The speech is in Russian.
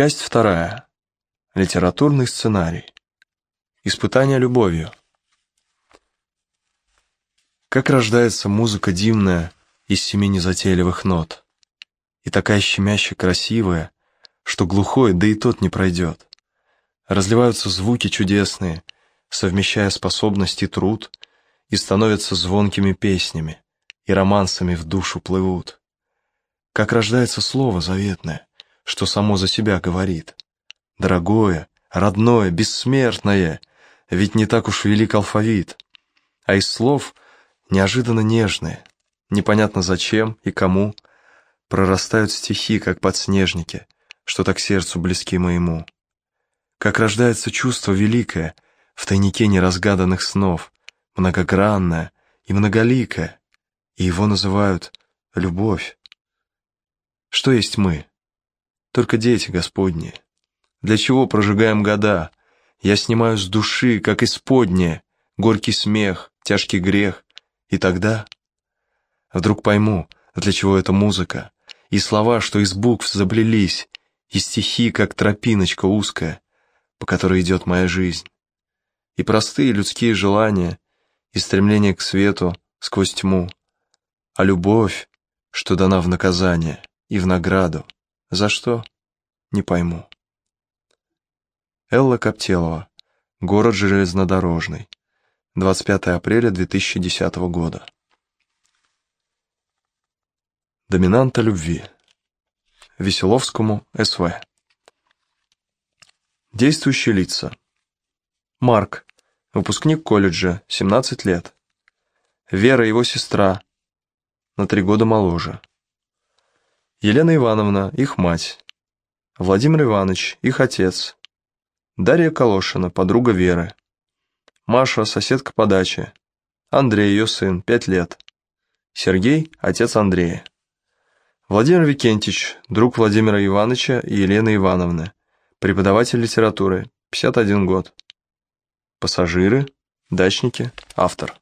Часть вторая. Литературный сценарий. Испытание любовью. Как рождается музыка дивная из семи незатейливых нот. И такая щемяще красивая, что глухой, да и тот не пройдет. Разливаются звуки чудесные, совмещая способность и труд, и становятся звонкими песнями, и романсами в душу плывут. Как рождается слово заветное, что само за себя говорит. Дорогое, родное, бессмертное, ведь не так уж велик алфавит. А из слов неожиданно нежные, непонятно зачем и кому, прорастают стихи, как подснежники, что так сердцу близки моему. Как рождается чувство великое в тайнике неразгаданных снов, многогранное и многоликое, и его называют любовь. Что есть мы? Только дети Господни. Для чего прожигаем года? Я снимаю с души, как исподнее, горький смех, тяжкий грех. И тогда вдруг пойму, для чего эта музыка, и слова, что из букв заблелись, и стихи, как тропиночка узкая, по которой идет моя жизнь. И простые людские желания, и стремление к свету сквозь тьму, а любовь, что дана в наказание и в награду, за что? Не пойму. Элла Коптелова. Город железнодорожный. 25 апреля 2010 года. Доминанта любви. Веселовскому, СВ. Действующие лица. Марк, выпускник колледжа, 17 лет. Вера, его сестра, на три года моложе. Елена Ивановна, их мать. Владимир Иванович, их отец. Дарья Калошина, подруга Веры. Маша, соседка по даче. Андрей, ее сын, пять лет. Сергей, отец Андрея. Владимир Викентьевич, друг Владимира Ивановича и Елены Ивановны. Преподаватель литературы, 51 год. Пассажиры, дачники, автор.